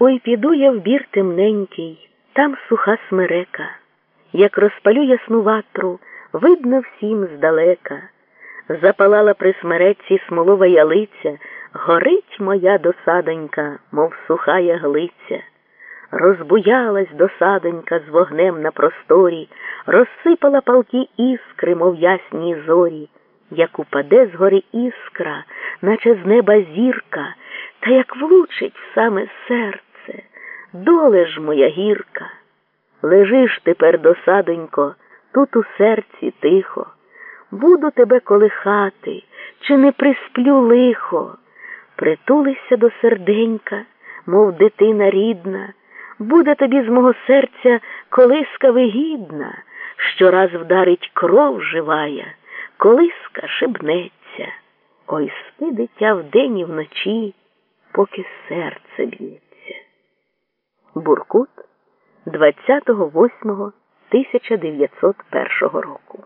Ой, піду я в бір темненький, там суха смерека, як розпалю ясну ватру, видно всім здалека. Запалала при смереці смолова ялиця, горить моя досадонька, мов суха яглиця. Розбуялась досадонька з вогнем на просторі, розсипала палки іскри, мов ясні зорі, як упаде з гори іскра, наче з неба зірка, та як влучить в саме серце, доле ж моя гірка. Лежиш тепер, досадонько, тут у серці тихо. Буду тебе колихати, чи не присплю лихо, притулися до серденька, мов дитина рідна, буде тобі з мого серця колиска вигідна, що раз вдарить кров живая, колиска шибнеться. Ой спи дитя вдень і вночі, поки серце б'ється. Буркут 28.1901 року